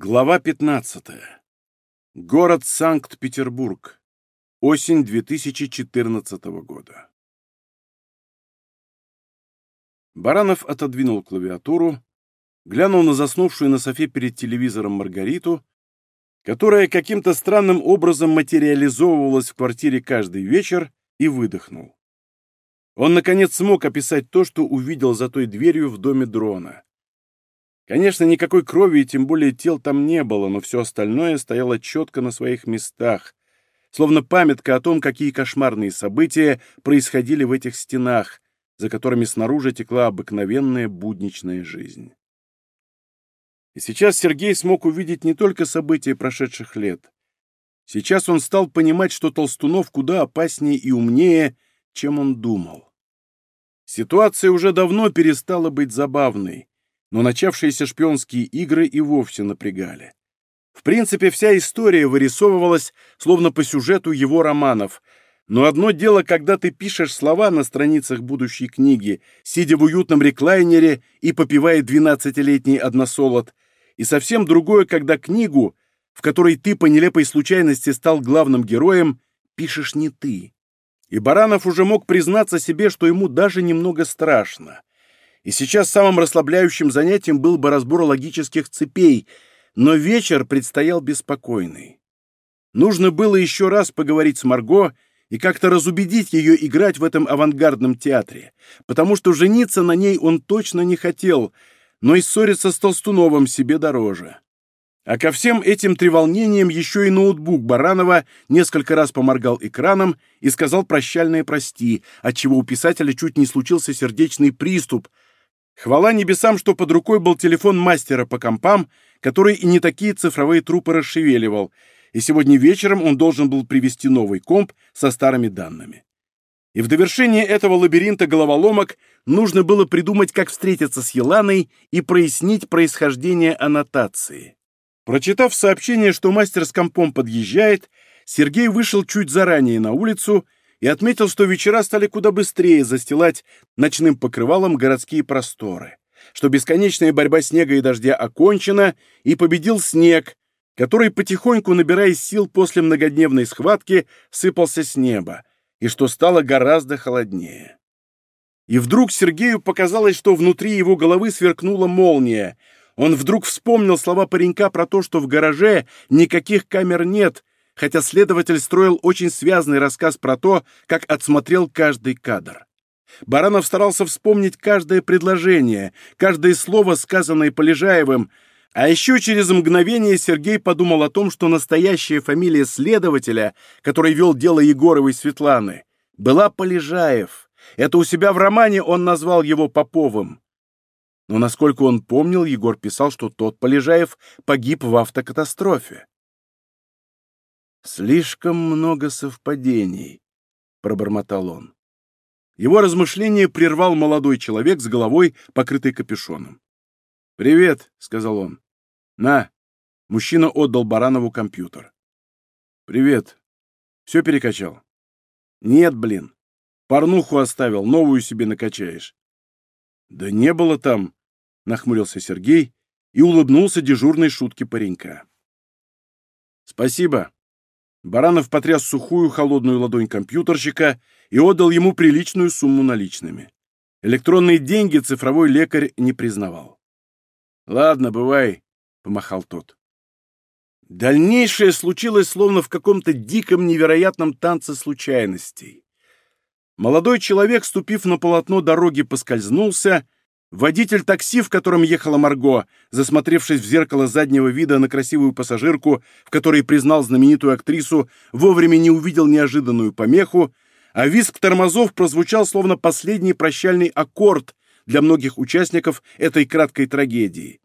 Глава 15. Город Санкт-Петербург. Осень 2014 года. Баранов отодвинул клавиатуру, глянул на заснувшую на софе перед телевизором Маргариту, которая каким-то странным образом материализовывалась в квартире каждый вечер, и выдохнул. Он, наконец, смог описать то, что увидел за той дверью в доме дрона. Конечно, никакой крови и тем более тел там не было, но все остальное стояло четко на своих местах, словно памятка о том, какие кошмарные события происходили в этих стенах, за которыми снаружи текла обыкновенная будничная жизнь. И сейчас Сергей смог увидеть не только события прошедших лет. Сейчас он стал понимать, что Толстунов куда опаснее и умнее, чем он думал. Ситуация уже давно перестала быть забавной но начавшиеся шпионские игры и вовсе напрягали. В принципе, вся история вырисовывалась словно по сюжету его романов, но одно дело, когда ты пишешь слова на страницах будущей книги, сидя в уютном реклайнере и попивая двенадцатилетний односолод, и совсем другое, когда книгу, в которой ты по нелепой случайности стал главным героем, пишешь не ты. И Баранов уже мог признаться себе, что ему даже немного страшно. И сейчас самым расслабляющим занятием был бы разбор логических цепей, но вечер предстоял беспокойный. Нужно было еще раз поговорить с Марго и как-то разубедить ее играть в этом авангардном театре, потому что жениться на ней он точно не хотел, но и ссориться с Толстуновым себе дороже. А ко всем этим треволнениям еще и ноутбук Баранова несколько раз поморгал экраном и сказал прощальное «прости», отчего у писателя чуть не случился сердечный приступ, Хвала небесам, что под рукой был телефон мастера по компам, который и не такие цифровые трупы расшевеливал, и сегодня вечером он должен был привести новый комп со старыми данными. И в довершение этого лабиринта головоломок нужно было придумать, как встретиться с Еланой и прояснить происхождение аннотации. Прочитав сообщение, что мастер с компом подъезжает, Сергей вышел чуть заранее на улицу и отметил, что вечера стали куда быстрее застилать ночным покрывалом городские просторы, что бесконечная борьба снега и дождя окончена, и победил снег, который, потихоньку набирая сил после многодневной схватки, сыпался с неба, и что стало гораздо холоднее. И вдруг Сергею показалось, что внутри его головы сверкнула молния. Он вдруг вспомнил слова паренька про то, что в гараже никаких камер нет, хотя следователь строил очень связный рассказ про то, как отсмотрел каждый кадр. Баранов старался вспомнить каждое предложение, каждое слово, сказанное Полежаевым, а еще через мгновение Сергей подумал о том, что настоящая фамилия следователя, который вел дело Егоровой Светланы, была Полежаев. Это у себя в романе он назвал его Поповым. Но, насколько он помнил, Егор писал, что тот Полежаев погиб в автокатастрофе. «Слишком много совпадений», — пробормотал он. Его размышление прервал молодой человек с головой, покрытой капюшоном. «Привет», — сказал он. «На». Мужчина отдал Баранову компьютер. «Привет. Все перекачал?» «Нет, блин. Порнуху оставил, новую себе накачаешь». «Да не было там», — нахмурился Сергей и улыбнулся дежурной шутке паренька. «Спасибо. Баранов потряс сухую, холодную ладонь компьютерщика и отдал ему приличную сумму наличными. Электронные деньги цифровой лекарь не признавал. «Ладно, бывай», — помахал тот. Дальнейшее случилось словно в каком-то диком невероятном танце случайностей. Молодой человек, ступив на полотно дороги, поскользнулся — Водитель такси, в котором ехала Марго, засмотревшись в зеркало заднего вида на красивую пассажирку, в которой признал знаменитую актрису, вовремя не увидел неожиданную помеху, а визг тормозов прозвучал словно последний прощальный аккорд для многих участников этой краткой трагедии.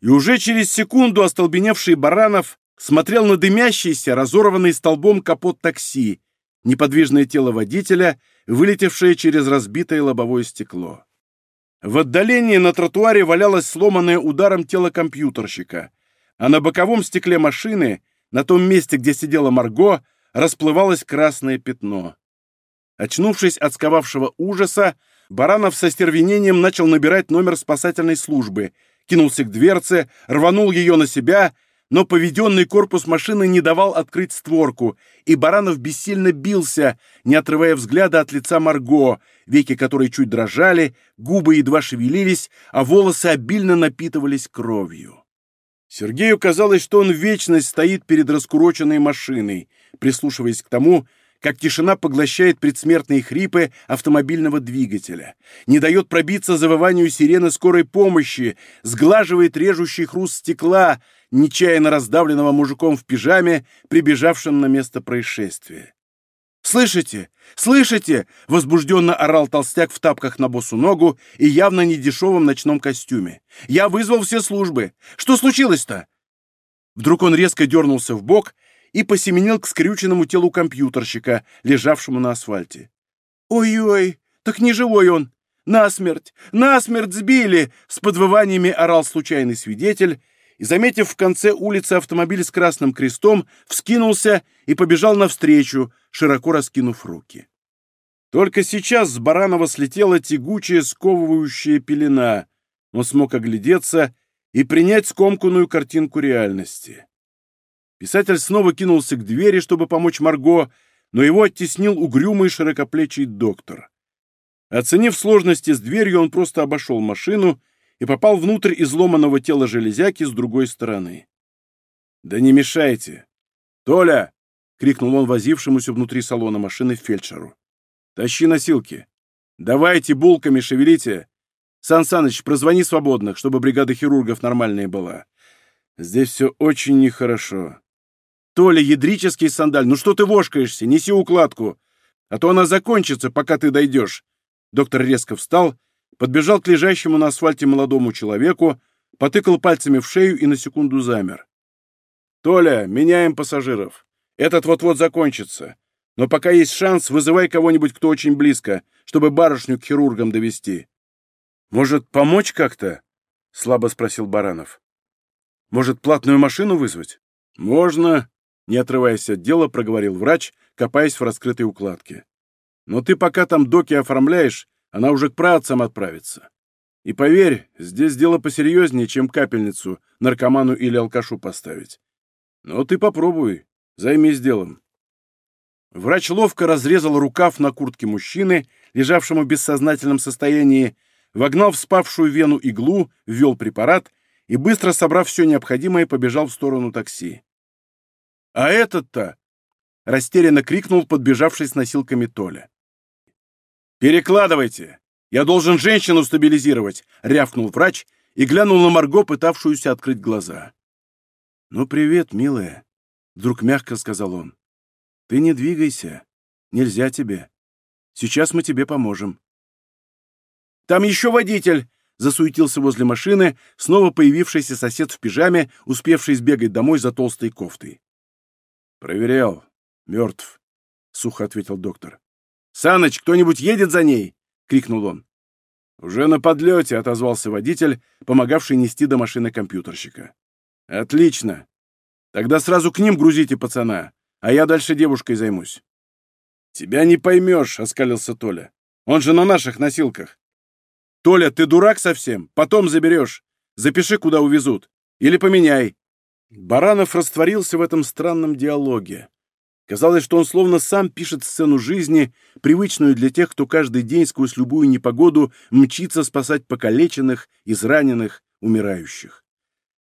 И уже через секунду остолбеневший Баранов смотрел на дымящийся, разорванный столбом капот такси, неподвижное тело водителя, вылетевшее через разбитое лобовое стекло. В отдалении на тротуаре валялось сломанное ударом тело компьютерщика, а на боковом стекле машины, на том месте, где сидела Марго, расплывалось красное пятно. Очнувшись от сковавшего ужаса, Баранов со стервенением начал набирать номер спасательной службы, кинулся к дверце, рванул ее на себя, но поведенный корпус машины не давал открыть створку, и Баранов бессильно бился, не отрывая взгляда от лица Марго, веки которой чуть дрожали, губы едва шевелились, а волосы обильно напитывались кровью. Сергею казалось, что он вечность стоит перед раскуроченной машиной, прислушиваясь к тому, как тишина поглощает предсмертные хрипы автомобильного двигателя, не дает пробиться завыванию сирены скорой помощи, сглаживает режущий хруст стекла, нечаянно раздавленного мужиком в пижаме, прибежавшим на место происшествия. «Слышите? Слышите?» — возбужденно орал толстяк в тапках на босу ногу и явно недешевом ночном костюме. «Я вызвал все службы. Что случилось-то?» Вдруг он резко дернулся в бок и посеменил к скрюченному телу компьютерщика, лежавшему на асфальте. «Ой-ой, так не живой он! Насмерть! Насмерть сбили!» С подвываниями орал случайный свидетель, и, заметив в конце улицы автомобиль с красным крестом, вскинулся и побежал навстречу, широко раскинув руки. Только сейчас с Баранова слетела тягучая, сковывающая пелена. Он смог оглядеться и принять скомканную картинку реальности. Писатель снова кинулся к двери, чтобы помочь Марго, но его оттеснил угрюмый широкоплечий доктор. Оценив сложности с дверью, он просто обошел машину и попал внутрь изломанного тела железяки с другой стороны. «Да не мешайте!» «Толя!» — крикнул он возившемуся внутри салона машины фельдшеру. «Тащи носилки! Давайте булками шевелите! Сан Саныч, прозвони свободных, чтобы бригада хирургов нормальная была. Здесь все очень нехорошо. Толя, ядрический сандаль, ну что ты вошкаешься? Неси укладку. А то она закончится, пока ты дойдешь. Доктор резко встал, подбежал к лежащему на асфальте молодому человеку, потыкал пальцами в шею и на секунду замер. «Толя, меняем пассажиров. Этот вот-вот закончится. Но пока есть шанс, вызывай кого-нибудь, кто очень близко, чтобы барышню к хирургам довести. Может, помочь как-то?» — слабо спросил Баранов. «Может, платную машину вызвать?» «Можно», не отрываясь от дела, проговорил врач, копаясь в раскрытой укладке. «Но ты пока там доки оформляешь, она уже к праотцам отправится. И поверь, здесь дело посерьезнее, чем капельницу наркоману или алкашу поставить. Но ты попробуй, займись делом». Врач ловко разрезал рукав на куртке мужчины, лежавшему в бессознательном состоянии, вогнал в спавшую вену иглу, ввел препарат и, быстро собрав все необходимое, побежал в сторону такси. «А этот-то!» — растерянно крикнул подбежавший с носилками Толя. «Перекладывайте! Я должен женщину стабилизировать!» — рявкнул врач и глянул на Марго, пытавшуюся открыть глаза. «Ну, привет, милая!» — вдруг мягко сказал он. «Ты не двигайся. Нельзя тебе. Сейчас мы тебе поможем». «Там еще водитель!» — засуетился возле машины снова появившийся сосед в пижаме, успевший сбегать домой за толстой кофтой. «Проверял. Мертв», — сухо ответил доктор. «Саныч, кто-нибудь едет за ней?» — крикнул он. «Уже на подлете», — отозвался водитель, помогавший нести до машины компьютерщика. «Отлично. Тогда сразу к ним грузите пацана, а я дальше девушкой займусь». «Тебя не поймешь», — оскалился Толя. «Он же на наших носилках». «Толя, ты дурак совсем? Потом заберешь. Запиши, куда увезут. Или поменяй. Баранов растворился в этом странном диалоге. Казалось, что он словно сам пишет сцену жизни, привычную для тех, кто каждый день сквозь любую непогоду мчится спасать покалеченных, израненных, умирающих.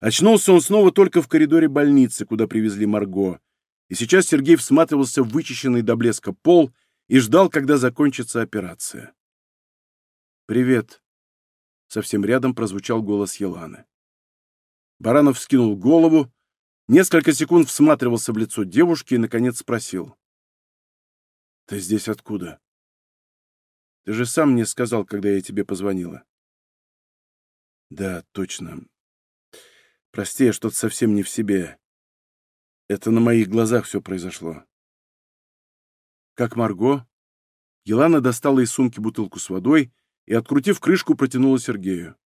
Очнулся он снова только в коридоре больницы, куда привезли Марго. И сейчас Сергей всматривался в вычищенный до блеска пол и ждал, когда закончится операция. «Привет», — совсем рядом прозвучал голос Еланы. Баранов вскинул голову, несколько секунд всматривался в лицо девушки и, наконец, спросил. «Ты здесь откуда? Ты же сам мне сказал, когда я тебе позвонила». «Да, точно. Прости, я что-то совсем не в себе. Это на моих глазах все произошло». «Как Марго?» Елана достала из сумки бутылку с водой и, открутив крышку, протянула Сергею.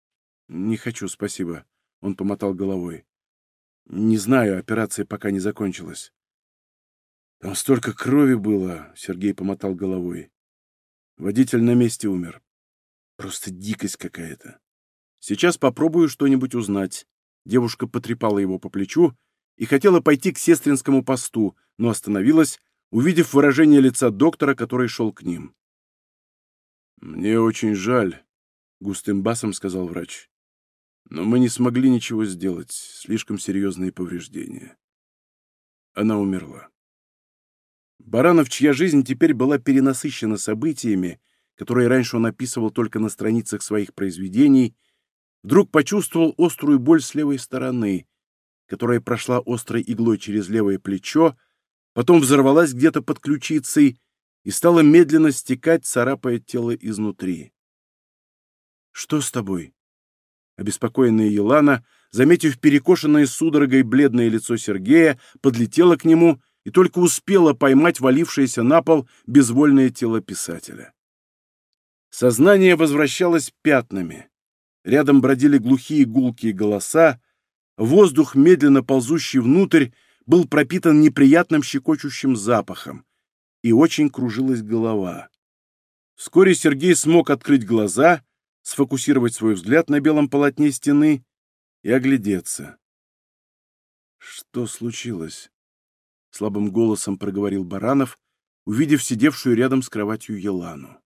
«Не хочу, спасибо», он помотал головой. «Не знаю, операция пока не закончилась». «Там столько крови было», — Сергей помотал головой. «Водитель на месте умер. Просто дикость какая-то. Сейчас попробую что-нибудь узнать. Девушка потрепала его по плечу и хотела пойти к сестринскому посту, но остановилась, увидев выражение лица доктора, который шел к ним. «Мне очень жаль», — густым басом сказал врач. «Но мы не смогли ничего сделать. Слишком серьезные повреждения». Она умерла. Баранов, чья жизнь теперь была перенасыщена событиями, которые раньше он описывал только на страницах своих произведений, вдруг почувствовал острую боль с левой стороны, которая прошла острой иглой через левое плечо, потом взорвалась где-то под ключицей и стала медленно стекать, царапая тело изнутри. «Что с тобой?» Обеспокоенная Елана, заметив перекошенное судорогой бледное лицо Сергея, подлетела к нему и только успела поймать валившееся на пол безвольное тело писателя. Сознание возвращалось пятнами. Рядом бродили глухие гулкие голоса, воздух, медленно ползущий внутрь, был пропитан неприятным щекочущим запахом, и очень кружилась голова. Вскоре Сергей смог открыть глаза, сфокусировать свой взгляд на белом полотне стены и оглядеться. «Что случилось?» — слабым голосом проговорил Баранов, увидев сидевшую рядом с кроватью Елану.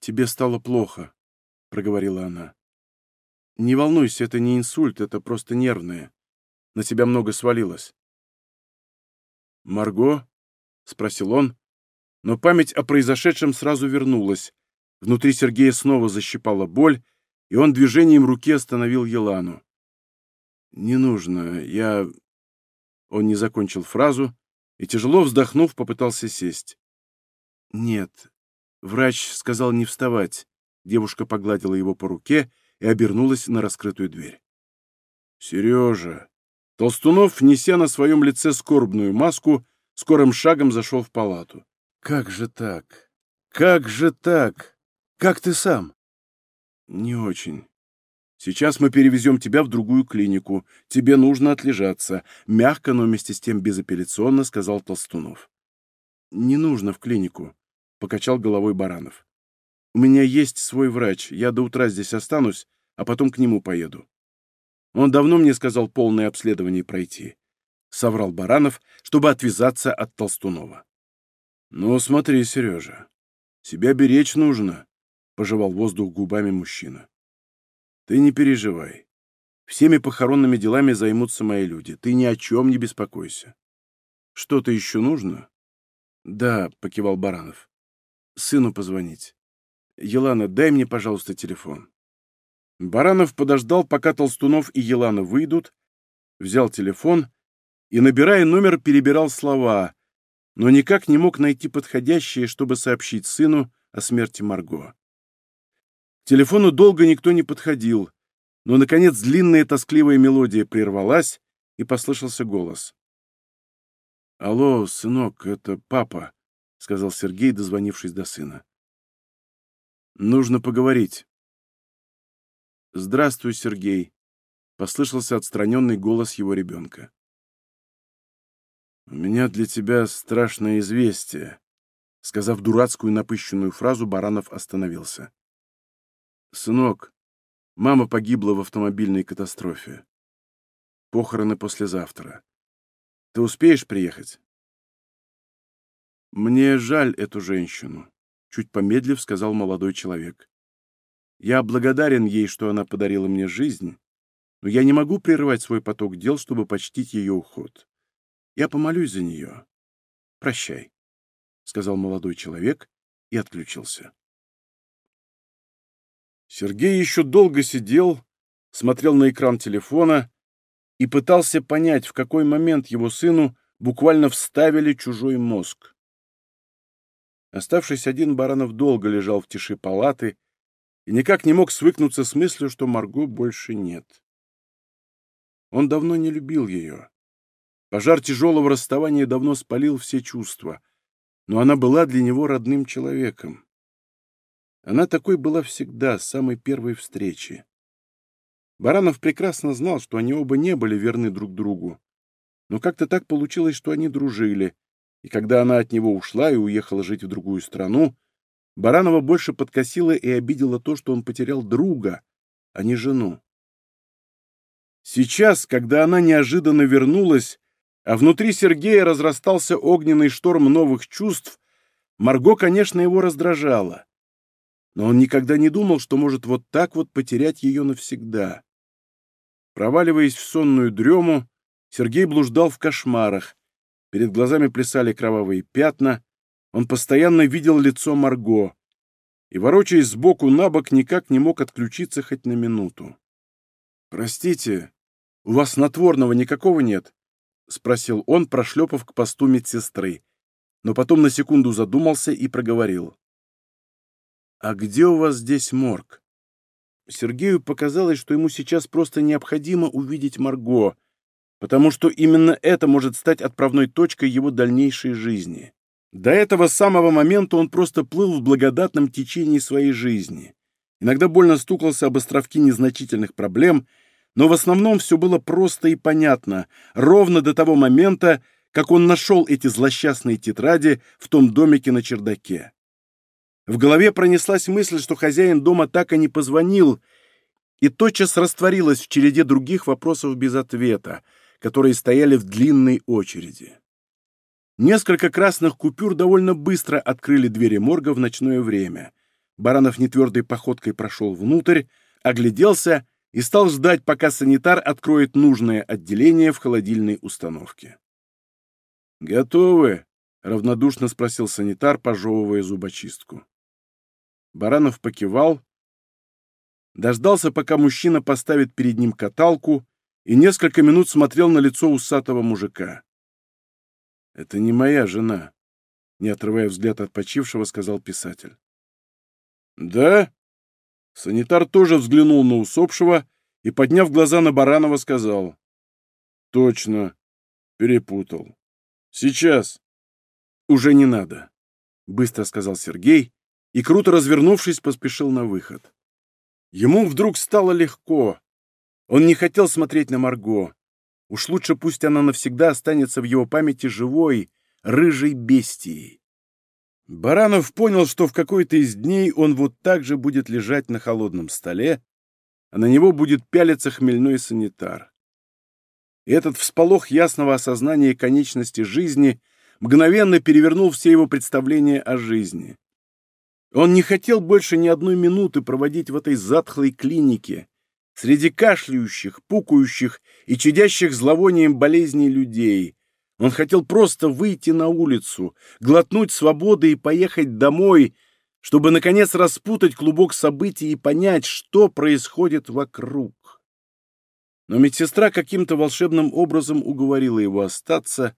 «Тебе стало плохо», — проговорила она. «Не волнуйся, это не инсульт, это просто нервное. На тебя много свалилось». «Марго?» — спросил он, но память о произошедшем сразу вернулась. Внутри Сергея снова защипала боль, и он движением руки остановил Елану. «Не нужно, я...» Он не закончил фразу и, тяжело вздохнув, попытался сесть. «Нет, Врач сказал не вставать. Девушка погладила его по руке и обернулась на раскрытую дверь. «Сережа!» Толстунов, неся на своем лице скорбную маску, скорым шагом зашел в палату. «Как же так? Как же так? Как ты сам?» «Не очень. Сейчас мы перевезем тебя в другую клинику. Тебе нужно отлежаться», — мягко, но вместе с тем безапелляционно сказал Толстунов. «Не нужно в клинику покачал головой Баранов. «У меня есть свой врач, я до утра здесь останусь, а потом к нему поеду. Он давно мне сказал полное обследование пройти», — соврал Баранов, чтобы отвязаться от Толстунова. «Ну, смотри, Сережа, себя беречь нужно», — пожевал воздух губами мужчина. «Ты не переживай. Всеми похоронными делами займутся мои люди. Ты ни о чем не беспокойся. Что-то еще нужно?» «Да», — покивал Баранов сыну позвонить. Елана, дай мне, пожалуйста, телефон. Баранов подождал, пока Толстунов и Елана выйдут, взял телефон и, набирая номер, перебирал слова, но никак не мог найти подходящее, чтобы сообщить сыну о смерти Марго. К телефону долго никто не подходил, но, наконец, длинная тоскливая мелодия прервалась, и послышался голос. «Алло, сынок, это папа», — сказал Сергей, дозвонившись до сына. «Нужно поговорить». «Здравствуй, Сергей», — послышался отстраненный голос его ребенка. «У меня для тебя страшное известие», — сказав дурацкую напыщенную фразу, Баранов остановился. «Сынок, мама погибла в автомобильной катастрофе. Похороны послезавтра. Ты успеешь приехать?» «Мне жаль эту женщину», — чуть помедлив сказал молодой человек. «Я благодарен ей, что она подарила мне жизнь, но я не могу прерывать свой поток дел, чтобы почтить ее уход. Я помолюсь за нее. Прощай», — сказал молодой человек и отключился. Сергей еще долго сидел, смотрел на экран телефона и пытался понять, в какой момент его сыну буквально вставили чужой мозг. Оставшись один, Баранов долго лежал в тиши палаты и никак не мог свыкнуться с мыслью, что Марго больше нет. Он давно не любил ее. Пожар тяжелого расставания давно спалил все чувства, но она была для него родным человеком. Она такой была всегда, с самой первой встречи. Баранов прекрасно знал, что они оба не были верны друг другу, но как-то так получилось, что они дружили, и когда она от него ушла и уехала жить в другую страну, Баранова больше подкосила и обидела то, что он потерял друга, а не жену. Сейчас, когда она неожиданно вернулась, а внутри Сергея разрастался огненный шторм новых чувств, Марго, конечно, его раздражала. Но он никогда не думал, что может вот так вот потерять ее навсегда. Проваливаясь в сонную дрему, Сергей блуждал в кошмарах. Перед глазами плясали кровавые пятна. Он постоянно видел лицо Марго. И, ворочаясь сбоку на бок, никак не мог отключиться хоть на минуту. «Простите, у вас снотворного никакого нет?» — спросил он, прошлепав к посту медсестры. Но потом на секунду задумался и проговорил. «А где у вас здесь морг?» Сергею показалось, что ему сейчас просто необходимо увидеть Марго, потому что именно это может стать отправной точкой его дальнейшей жизни. До этого самого момента он просто плыл в благодатном течении своей жизни. Иногда больно стукался об островки незначительных проблем, но в основном все было просто и понятно, ровно до того момента, как он нашел эти злосчастные тетради в том домике на чердаке. В голове пронеслась мысль, что хозяин дома так и не позвонил, и тотчас растворилась в череде других вопросов без ответа, которые стояли в длинной очереди. Несколько красных купюр довольно быстро открыли двери морга в ночное время. Баранов нетвердой походкой прошел внутрь, огляделся и стал ждать, пока санитар откроет нужное отделение в холодильной установке. «Готовы?» — равнодушно спросил санитар, пожевывая зубочистку. Баранов покивал, дождался, пока мужчина поставит перед ним каталку, и несколько минут смотрел на лицо усатого мужика. «Это не моя жена», — не отрывая взгляд от почившего, сказал писатель. «Да?» Санитар тоже взглянул на усопшего и, подняв глаза на Баранова, сказал. «Точно. Перепутал. Сейчас». «Уже не надо», — быстро сказал Сергей и, круто развернувшись, поспешил на выход. Ему вдруг стало легко. Он не хотел смотреть на Марго. Уж лучше пусть она навсегда останется в его памяти живой, рыжей бестией. Баранов понял, что в какой-то из дней он вот так же будет лежать на холодном столе, а на него будет пялиться хмельной санитар. И этот всполох ясного осознания конечности жизни мгновенно перевернул все его представления о жизни. Он не хотел больше ни одной минуты проводить в этой затхлой клинике, среди кашляющих, пукающих и чудящих зловонием болезней людей. Он хотел просто выйти на улицу, глотнуть свободы и поехать домой, чтобы, наконец, распутать клубок событий и понять, что происходит вокруг. Но медсестра каким-то волшебным образом уговорила его остаться,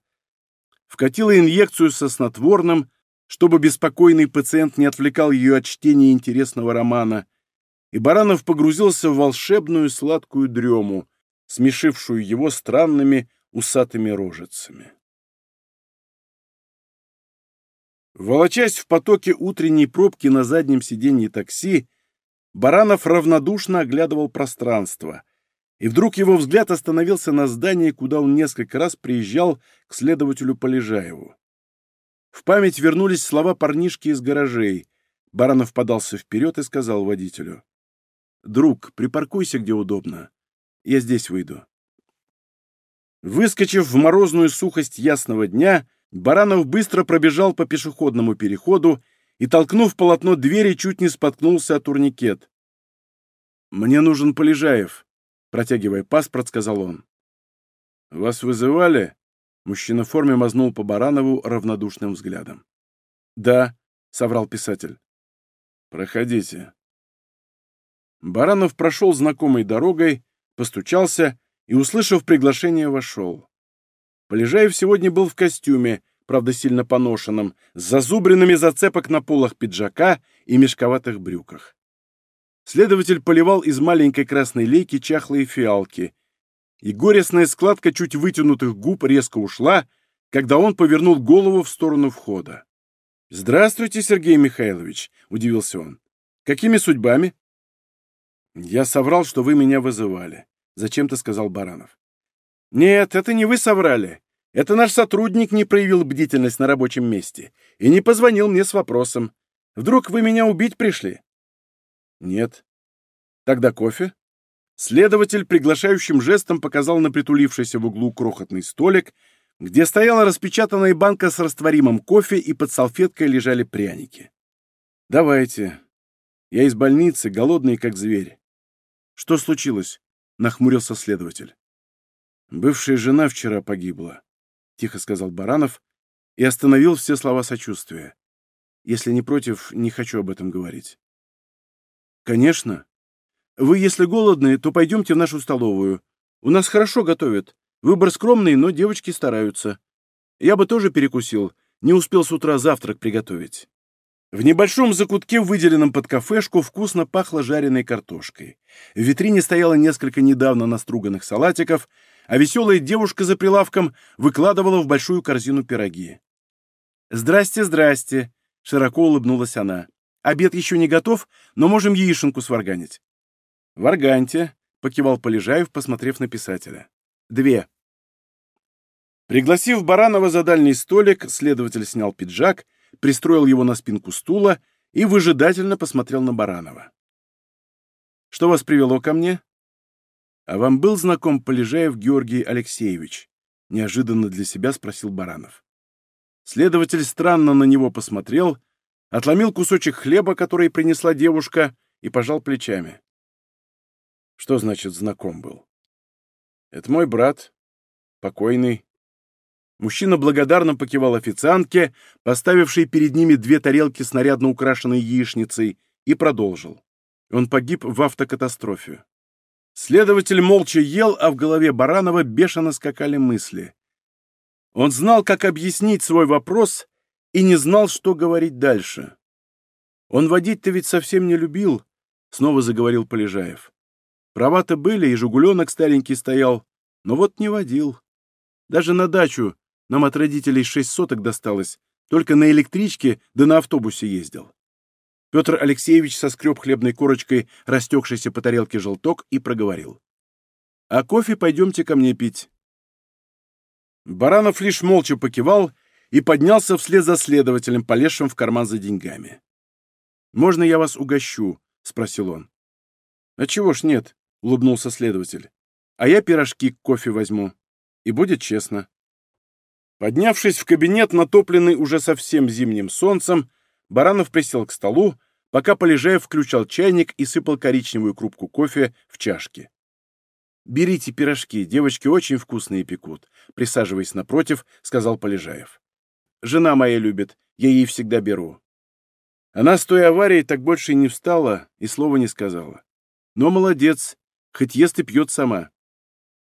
вкатила инъекцию со снотворным, чтобы беспокойный пациент не отвлекал ее от чтения интересного романа, и Баранов погрузился в волшебную сладкую дрему, смешившую его странными усатыми рожицами. Волочась в потоке утренней пробки на заднем сиденье такси, Баранов равнодушно оглядывал пространство, и вдруг его взгляд остановился на здании, куда он несколько раз приезжал к следователю Полежаеву. В память вернулись слова парнишки из гаражей. Баранов подался вперед и сказал водителю. «Друг, припаркуйся где удобно. Я здесь выйду». Выскочив в морозную сухость ясного дня, Баранов быстро пробежал по пешеходному переходу и, толкнув полотно двери, чуть не споткнулся о турникет. «Мне нужен Полежаев», — протягивая паспорт, сказал он. «Вас вызывали?» Мужчина в форме мазнул по Баранову равнодушным взглядом. «Да», — соврал писатель. «Проходите». Баранов прошел знакомой дорогой, постучался и, услышав приглашение, вошел. Полежаев сегодня был в костюме, правда, сильно поношенном, с зазубренными зацепок на полах пиджака и мешковатых брюках. Следователь поливал из маленькой красной лейки чахлые фиалки, и горестная складка чуть вытянутых губ резко ушла, когда он повернул голову в сторону входа. «Здравствуйте, Сергей Михайлович», — удивился он. «Какими судьбами?» «Я соврал, что вы меня вызывали», — зачем-то сказал Баранов. «Нет, это не вы соврали. Это наш сотрудник не проявил бдительность на рабочем месте и не позвонил мне с вопросом. Вдруг вы меня убить пришли?» «Нет». «Тогда кофе?» Следователь приглашающим жестом показал на притулившийся в углу крохотный столик, где стояла распечатанная банка с растворимым кофе и под салфеткой лежали пряники. «Давайте. Я из больницы, голодный, как зверь». «Что случилось?» — нахмурился следователь. «Бывшая жена вчера погибла», — тихо сказал Баранов и остановил все слова сочувствия. «Если не против, не хочу об этом говорить». «Конечно. Вы, если голодны, то пойдемте в нашу столовую. У нас хорошо готовят. Выбор скромный, но девочки стараются. Я бы тоже перекусил, не успел с утра завтрак приготовить». В небольшом закутке, выделенном под кафешку, вкусно пахло жареной картошкой. В витрине стояло несколько недавно наструганных салатиков, а веселая девушка за прилавком выкладывала в большую корзину пироги. «Здрасте, здрасте!» — широко улыбнулась она. «Обед еще не готов, но можем яишенку сварганить». «Варганьте», — покивал Полежаев, посмотрев на писателя. «Две». Пригласив Баранова за дальний столик, следователь снял пиджак — пристроил его на спинку стула и выжидательно посмотрел на Баранова. «Что вас привело ко мне?» «А вам был знаком Полежаев Георгий Алексеевич?» — неожиданно для себя спросил Баранов. Следователь странно на него посмотрел, отломил кусочек хлеба, который принесла девушка, и пожал плечами. «Что значит знаком был?» «Это мой брат, покойный, Мужчина благодарно покивал официантке, поставившей перед ними две тарелки с нарядно украшенной яичницей, и продолжил. Он погиб в автокатастрофе. Следователь молча ел, а в голове Баранова бешено скакали мысли. Он знал, как объяснить свой вопрос, и не знал, что говорить дальше. «Он водить-то ведь совсем не любил», — снова заговорил Полежаев. «Права-то были, и «Жигуленок» старенький стоял, но вот не водил. Даже на дачу нам от родителей шесть соток досталось. Только на электричке да на автобусе ездил. Петр Алексеевич соскреб хлебной корочкой растекшийся по тарелке желток и проговорил. «А кофе пойдемте ко мне пить». Баранов лишь молча покивал и поднялся вслед за следователем, полезшим в карман за деньгами. «Можно я вас угощу?» — спросил он. «А чего ж нет?» — улыбнулся следователь. «А я пирожки к кофе возьму. И будет честно». Поднявшись в кабинет, натопленный уже совсем зимним солнцем, Баранов присел к столу, пока Полежаев включал чайник и сыпал коричневую крупку кофе в чашки. «Берите пирожки, девочки очень вкусные пекут», — присаживаясь напротив, сказал Полежаев. «Жена моя любит, я ей всегда беру». Она с той аварией так больше и не встала и слова не сказала. Но молодец, хоть ест и пьет сама.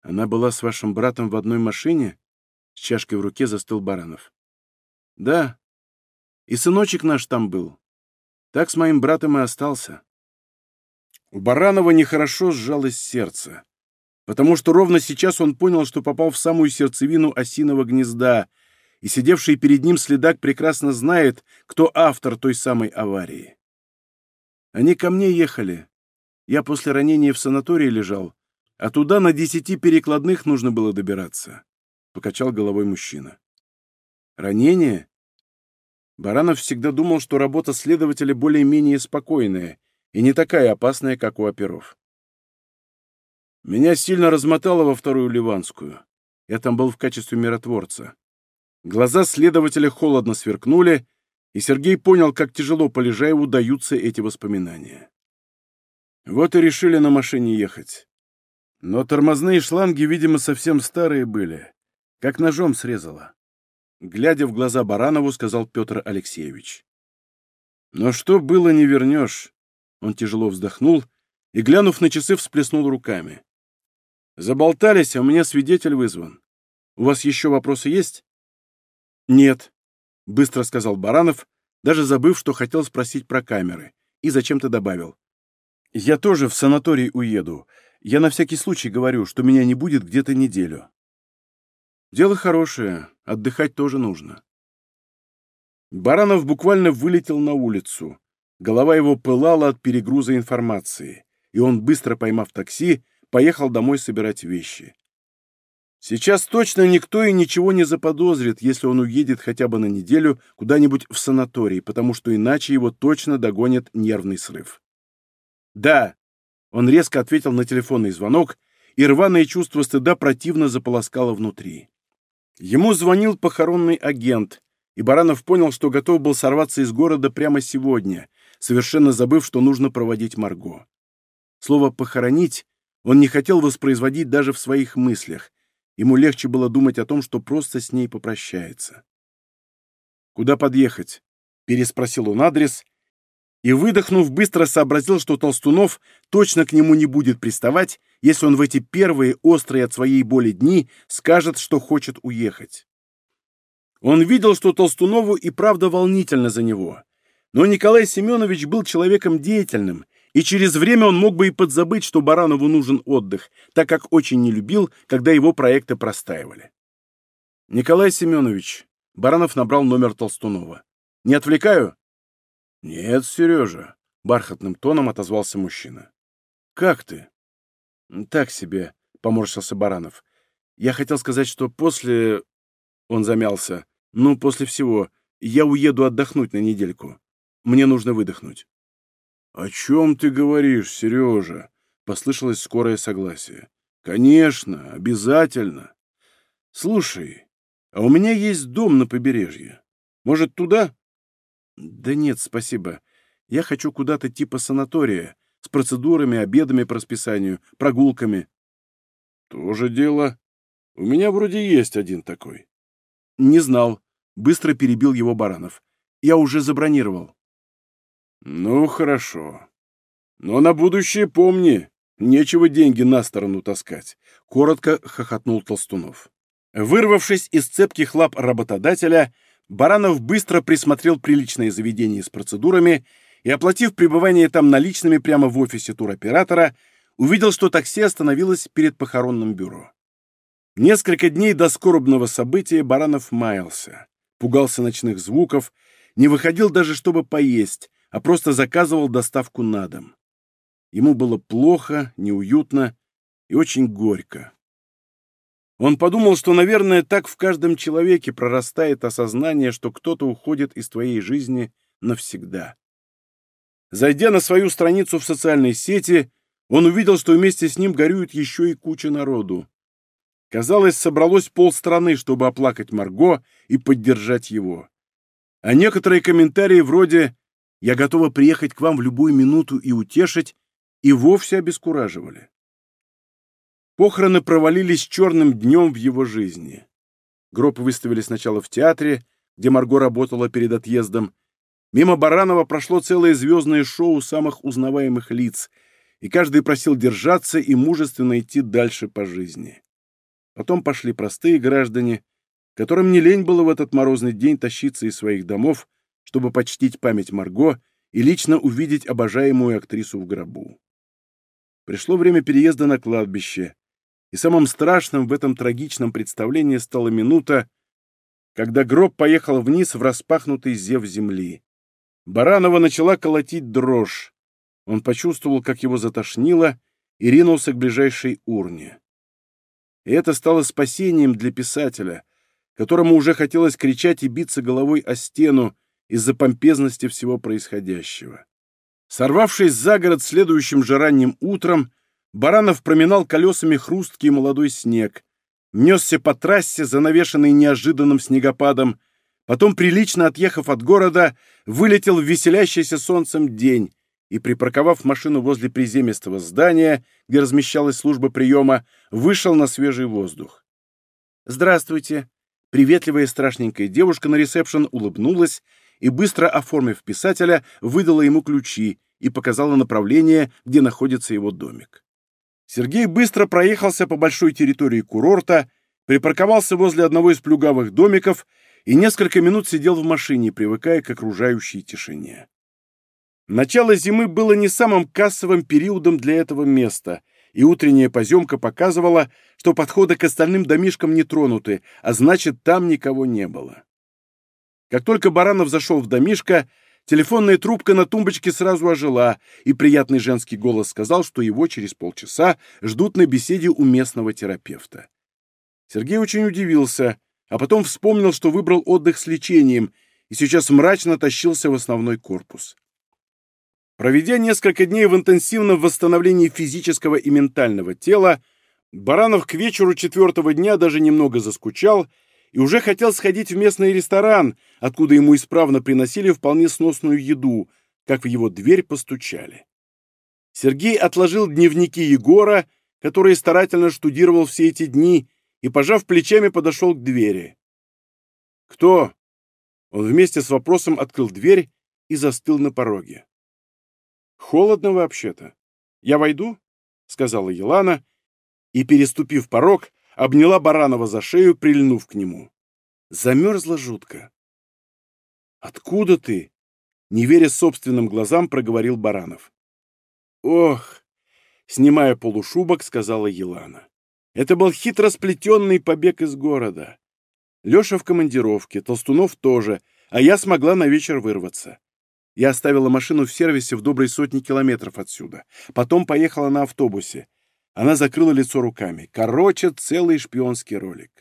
Она была с вашим братом в одной машине? С чашкой в руке застыл Баранов. «Да. И сыночек наш там был. Так с моим братом и остался». У Баранова нехорошо сжалось сердце, потому что ровно сейчас он понял, что попал в самую сердцевину осиного гнезда, и сидевший перед ним следак прекрасно знает, кто автор той самой аварии. Они ко мне ехали. Я после ранения в санатории лежал, а туда на десяти перекладных нужно было добираться покачал головой мужчина. Ранение? Баранов всегда думал, что работа следователя более-менее спокойная и не такая опасная, как у оперов. Меня сильно размотало во вторую Ливанскую. Я там был в качестве миротворца. Глаза следователя холодно сверкнули, и Сергей понял, как тяжело Полежаеву даются эти воспоминания. Вот и решили на машине ехать. Но тормозные шланги, видимо, совсем старые были. Как ножом срезала. Глядя в глаза Баранову, сказал Петр Алексеевич. Но что было, не вернешь. Он тяжело вздохнул и, глянув на часы, всплеснул руками. Заболтались, а у меня свидетель вызван. У вас еще вопросы есть? Нет, быстро сказал Баранов, даже забыв, что хотел спросить про камеры, и зачем-то добавил. Я тоже в санаторий уеду. Я на всякий случай говорю, что меня не будет где-то неделю. Дело хорошее, отдыхать тоже нужно. Баранов буквально вылетел на улицу. Голова его пылала от перегруза информации, и он, быстро поймав такси, поехал домой собирать вещи. Сейчас точно никто и ничего не заподозрит, если он уедет хотя бы на неделю куда-нибудь в санаторий, потому что иначе его точно догонит нервный срыв. Да, Он резко ответил на телефонный звонок, и рваное чувство стыда противно заполоскало внутри. Ему звонил похоронный агент, и Баранов понял, что готов был сорваться из города прямо сегодня, совершенно забыв, что нужно проводить Марго. Слово «похоронить» он не хотел воспроизводить даже в своих мыслях. Ему легче было думать о том, что просто с ней попрощается. «Куда подъехать?» — переспросил он адрес, и, выдохнув, быстро сообразил, что Толстунов точно к нему не будет приставать, если он в эти первые, острые от своей боли дни, скажет, что хочет уехать. Он видел, что Толстунову и правда волнительно за него. Но Николай Семенович был человеком деятельным, и через время он мог бы и подзабыть, что Баранову нужен отдых, так как очень не любил, когда его проекты простаивали. «Николай Семенович», — Баранов набрал номер Толстунова. «Не отвлекаю?» «Нет, Сережа», — бархатным тоном отозвался мужчина. «Как ты?» «Так себе», — поморщился Баранов. «Я хотел сказать, что после...» Он замялся. «Ну, после всего. Я уеду отдохнуть на недельку. Мне нужно выдохнуть». «О чем ты говоришь, Сережа?» — послышалось скорое согласие. «Конечно, обязательно. Слушай, а у меня есть дом на побережье. Может, туда?» «Да нет, спасибо. Я хочу куда-то типа санатория, с процедурами, обедами по расписанию, прогулками». «Тоже дело. У меня вроде есть один такой». «Не знал», — быстро перебил его Баранов. «Я уже забронировал». «Ну, хорошо. Но на будущее помни, нечего деньги на сторону таскать», — коротко хохотнул Толстунов. Вырвавшись из цепких лап работодателя, Баранов быстро присмотрел приличное заведение с процедурами и, оплатив пребывание там наличными прямо в офисе туроператора, увидел, что такси остановилось перед похоронным бюро. Несколько дней до скорбного события Баранов маялся, пугался ночных звуков, не выходил даже, чтобы поесть, а просто заказывал доставку на дом. Ему было плохо, неуютно и очень горько. Он подумал, что, наверное, так в каждом человеке прорастает осознание, что кто-то уходит из твоей жизни навсегда. Зайдя на свою страницу в социальной сети, он увидел, что вместе с ним горюет еще и куча народу. Казалось, собралось полстраны, чтобы оплакать Марго и поддержать его. А некоторые комментарии вроде «Я готова приехать к вам в любую минуту и утешить» и вовсе обескураживали. Похороны провалились черным днем в его жизни. Гроб выставили сначала в театре, где Марго работала перед отъездом. Мимо Баранова прошло целое звездное шоу самых узнаваемых лиц, и каждый просил держаться и мужественно идти дальше по жизни. Потом пошли простые граждане, которым не лень было в этот морозный день тащиться из своих домов, чтобы почтить память Марго и лично увидеть обожаемую актрису в гробу. Пришло время переезда на кладбище, и самым страшным в этом трагичном представлении стала минута, когда гроб поехал вниз в распахнутый зев земли. Баранова начала колотить дрожь. Он почувствовал, как его затошнило, и ринулся к ближайшей урне. И это стало спасением для писателя, которому уже хотелось кричать и биться головой о стену из-за помпезности всего происходящего. Сорвавшись за город следующим же ранним утром, Баранов проминал колесами хрусткий молодой снег, несся по трассе, занавешенной неожиданным снегопадом, потом, прилично отъехав от города, вылетел в веселящийся солнцем день и, припарковав машину возле приземистого здания, где размещалась служба приема, вышел на свежий воздух. «Здравствуйте!» Приветливая страшненькая девушка на ресепшн улыбнулась и, быстро оформив писателя, выдала ему ключи и показала направление, где находится его домик. Сергей быстро проехался по большой территории курорта, припарковался возле одного из плюгавых домиков и несколько минут сидел в машине, привыкая к окружающей тишине. Начало зимы было не самым кассовым периодом для этого места, и утренняя поземка показывала, что подходы к остальным домишкам не тронуты, а значит, там никого не было. Как только Баранов зашел в домишко, Телефонная трубка на тумбочке сразу ожила, и приятный женский голос сказал, что его через полчаса ждут на беседе у местного терапевта. Сергей очень удивился, а потом вспомнил, что выбрал отдых с лечением, и сейчас мрачно тащился в основной корпус. Проведя несколько дней в интенсивном восстановлении физического и ментального тела, Баранов к вечеру четвертого дня даже немного заскучал и уже хотел сходить в местный ресторан, откуда ему исправно приносили вполне сносную еду, как в его дверь постучали. Сергей отложил дневники Егора, который старательно штудировал все эти дни, и, пожав плечами, подошел к двери. «Кто?» Он вместе с вопросом открыл дверь и застыл на пороге. «Холодно вообще-то. Я войду?» — сказала Елана, и, переступив порог, обняла Баранова за шею, прильнув к нему. Замерзла жутко. «Откуда ты?» — не веря собственным глазам, проговорил Баранов. «Ох!» — снимая полушубок, сказала Елана. «Это был хитро сплетенный побег из города. Леша в командировке, Толстунов тоже, а я смогла на вечер вырваться. Я оставила машину в сервисе в доброй сотни километров отсюда. Потом поехала на автобусе. Она закрыла лицо руками. Короче, целый шпионский ролик.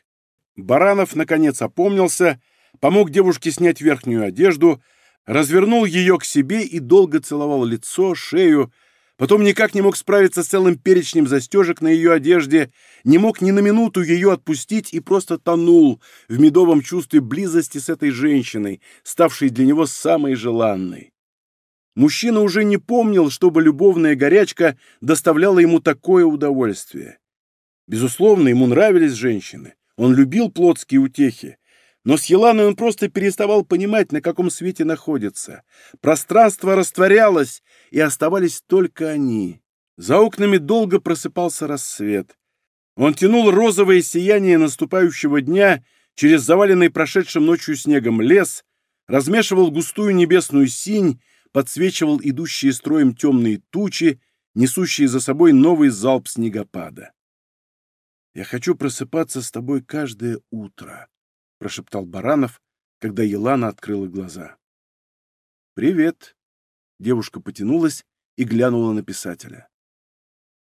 Баранов, наконец, опомнился, помог девушке снять верхнюю одежду, развернул ее к себе и долго целовал лицо, шею, потом никак не мог справиться с целым перечнем застежек на ее одежде, не мог ни на минуту ее отпустить и просто тонул в медовом чувстве близости с этой женщиной, ставшей для него самой желанной. Мужчина уже не помнил, чтобы любовная горячка доставляла ему такое удовольствие. Безусловно, ему нравились женщины. Он любил плотские утехи. Но с Еланой он просто переставал понимать, на каком свете находится. Пространство растворялось, и оставались только они. За окнами долго просыпался рассвет. Он тянул розовое сияние наступающего дня через заваленный прошедшим ночью снегом лес, размешивал густую небесную синь, подсвечивал идущие строем темные тучи, несущие за собой новый залп снегопада. «Я хочу просыпаться с тобой каждое утро», — прошептал Баранов, когда Елана открыла глаза. «Привет», — девушка потянулась и глянула на писателя.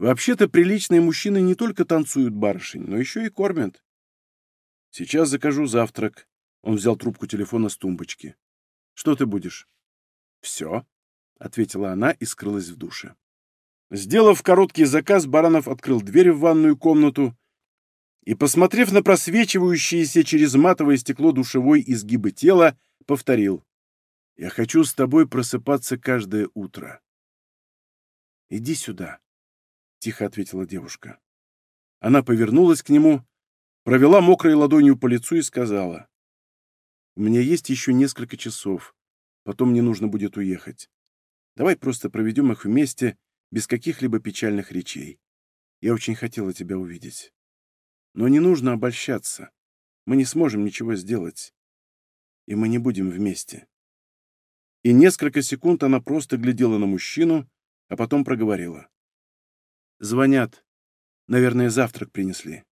«Вообще-то приличные мужчины не только танцуют барышень, но еще и кормят». «Сейчас закажу завтрак», — он взял трубку телефона с тумбочки. «Что ты будешь?» «Все», — ответила она и скрылась в душе. Сделав короткий заказ, Баранов открыл дверь в ванную комнату и, посмотрев на просвечивающиеся через матовое стекло душевой изгибы тела, повторил. «Я хочу с тобой просыпаться каждое утро». «Иди сюда», — тихо ответила девушка. Она повернулась к нему, провела мокрой ладонью по лицу и сказала. «У меня есть еще несколько часов. Потом мне нужно будет уехать. Давай просто проведем их вместе, без каких-либо печальных речей. Я очень хотела тебя увидеть. Но не нужно обольщаться. Мы не сможем ничего сделать. И мы не будем вместе. И несколько секунд она просто глядела на мужчину, а потом проговорила. «Звонят. Наверное, завтрак принесли».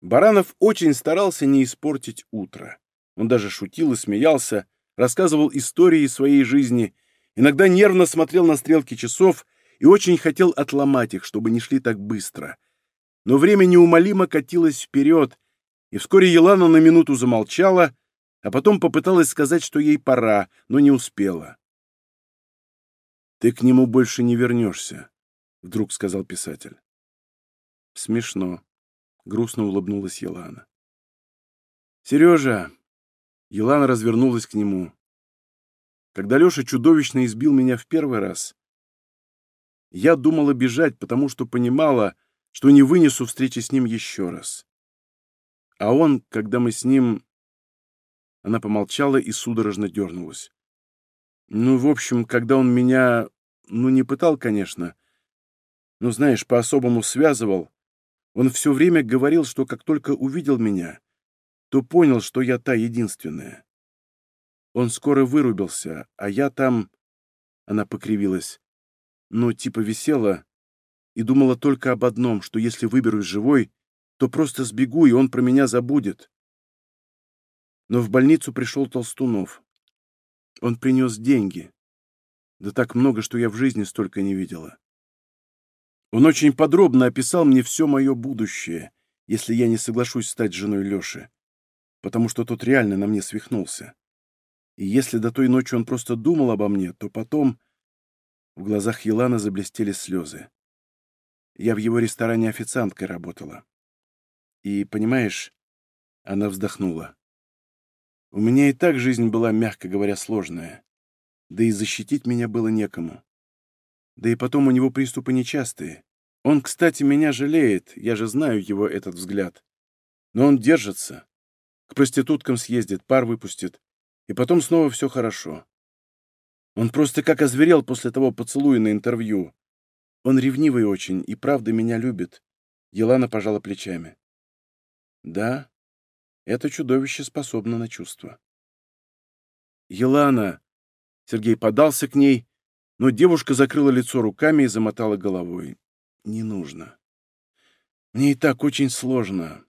Баранов очень старался не испортить утро. Он даже шутил и смеялся, рассказывал истории своей жизни, иногда нервно смотрел на стрелки часов и очень хотел отломать их, чтобы не шли так быстро. Но время неумолимо катилось вперед, и вскоре Елана на минуту замолчала, а потом попыталась сказать, что ей пора, но не успела. «Ты к нему больше не вернешься», — вдруг сказал писатель. «Смешно», — грустно улыбнулась Елана. «Сережа, Елана развернулась к нему. Когда Леша чудовищно избил меня в первый раз, я думала бежать, потому что понимала, что не вынесу встречи с ним еще раз. А он, когда мы с ним... Она помолчала и судорожно дернулась. Ну, в общем, когда он меня... Ну, не пытал, конечно. Но, знаешь, по-особому связывал. Он все время говорил, что как только увидел меня, то понял, что я та единственная. Он скоро вырубился, а я там... Она покривилась. Ну, типа висела и думала только об одном, что если выберусь живой, то просто сбегу, и он про меня забудет. Но в больницу пришел Толстунов. Он принес деньги. Да так много, что я в жизни столько не видела. Он очень подробно описал мне все мое будущее, если я не соглашусь стать женой Леши потому что тот реально на мне свихнулся. И если до той ночи он просто думал обо мне, то потом... В глазах Елана заблестели слезы. Я в его ресторане официанткой работала. И, понимаешь, она вздохнула. У меня и так жизнь была, мягко говоря, сложная. Да и защитить меня было некому. Да и потом у него приступы нечастые. Он, кстати, меня жалеет, я же знаю его этот взгляд. Но он держится. К проституткам съездит, пар выпустит. И потом снова все хорошо. Он просто как озверел после того поцелуя на интервью. Он ревнивый очень и правда меня любит. Елана пожала плечами. Да, это чудовище способно на чувства. Елана! Сергей подался к ней, но девушка закрыла лицо руками и замотала головой. Не нужно. Мне и так очень сложно.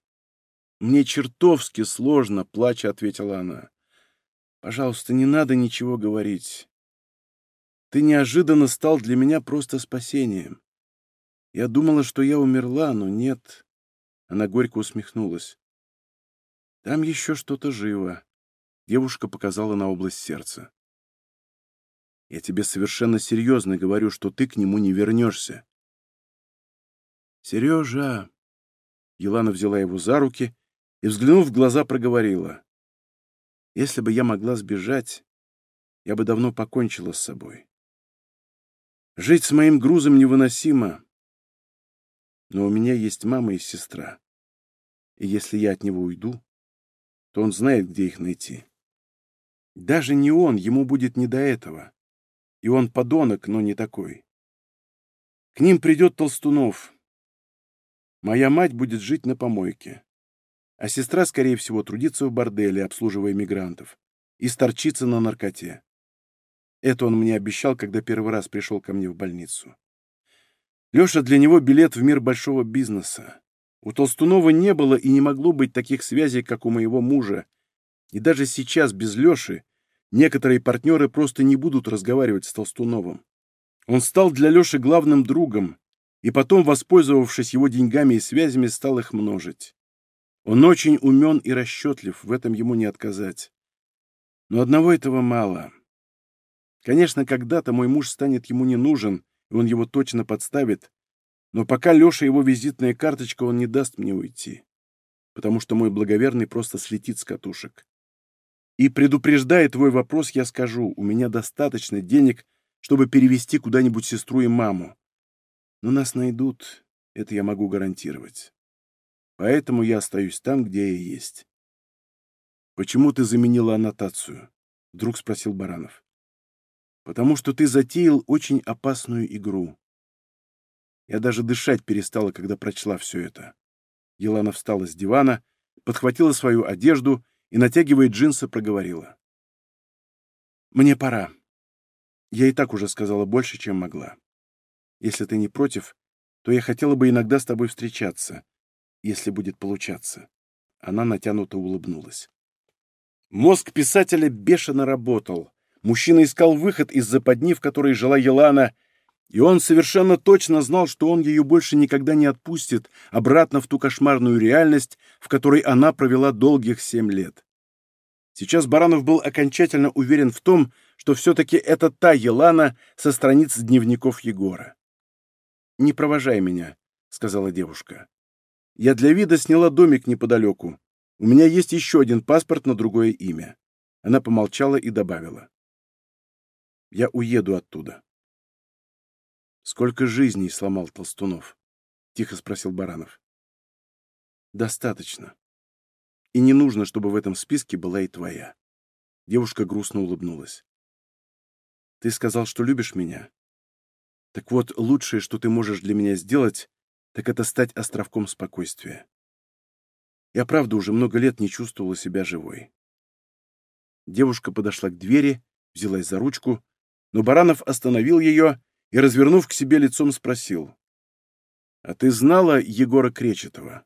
Мне чертовски сложно, плача ответила она. Пожалуйста, не надо ничего говорить. Ты неожиданно стал для меня просто спасением. Я думала, что я умерла, но нет. Она горько усмехнулась. Там еще что-то живо. Девушка показала на область сердца. Я тебе совершенно серьезно говорю, что ты к нему не вернешься. Сережа! Елана взяла его за руки и, взглянув в глаза, проговорила. Если бы я могла сбежать, я бы давно покончила с собой. Жить с моим грузом невыносимо. Но у меня есть мама и сестра. И если я от него уйду, то он знает, где их найти. Даже не он, ему будет не до этого. И он подонок, но не такой. К ним придет Толстунов. Моя мать будет жить на помойке. А сестра, скорее всего, трудится в борделе, обслуживая мигрантов. И сторчится на наркоте. Это он мне обещал, когда первый раз пришел ко мне в больницу. Леша для него билет в мир большого бизнеса. У Толстунова не было и не могло быть таких связей, как у моего мужа. И даже сейчас, без Леши, некоторые партнеры просто не будут разговаривать с Толстуновым. Он стал для Леши главным другом, и потом, воспользовавшись его деньгами и связями, стал их множить. Он очень умен и расчетлив, в этом ему не отказать. Но одного этого мало. Конечно, когда-то мой муж станет ему не нужен, и он его точно подставит, но пока Леша его визитная карточка, он не даст мне уйти, потому что мой благоверный просто слетит с катушек. И предупреждая твой вопрос, я скажу, у меня достаточно денег, чтобы перевести куда-нибудь сестру и маму. Но нас найдут, это я могу гарантировать. Поэтому я остаюсь там, где я есть. «Почему ты заменила аннотацию?» — вдруг спросил Баранов потому что ты затеял очень опасную игру. Я даже дышать перестала, когда прочла все это. Елана встала с дивана, подхватила свою одежду и, натягивая джинсы, проговорила. «Мне пора. Я и так уже сказала больше, чем могла. Если ты не против, то я хотела бы иногда с тобой встречаться, если будет получаться». Она натянуто улыбнулась. Мозг писателя бешено работал. Мужчина искал выход из западни, в которой жила Елана, и он совершенно точно знал, что он ее больше никогда не отпустит обратно в ту кошмарную реальность, в которой она провела долгих семь лет. Сейчас Баранов был окончательно уверен в том, что все-таки это та Елана со страниц дневников Егора. «Не провожай меня», — сказала девушка. «Я для вида сняла домик неподалеку. У меня есть еще один паспорт на другое имя». Она помолчала и добавила. Я уеду оттуда. Сколько жизней сломал Толстунов? Тихо спросил Баранов. Достаточно. И не нужно, чтобы в этом списке была и твоя. Девушка грустно улыбнулась. Ты сказал, что любишь меня. Так вот, лучшее, что ты можешь для меня сделать, так это стать островком спокойствия. Я правда уже много лет не чувствовала себя живой. Девушка подошла к двери, взялась за ручку, но Баранов остановил ее и, развернув к себе лицом, спросил. «А ты знала Егора Кречетова?»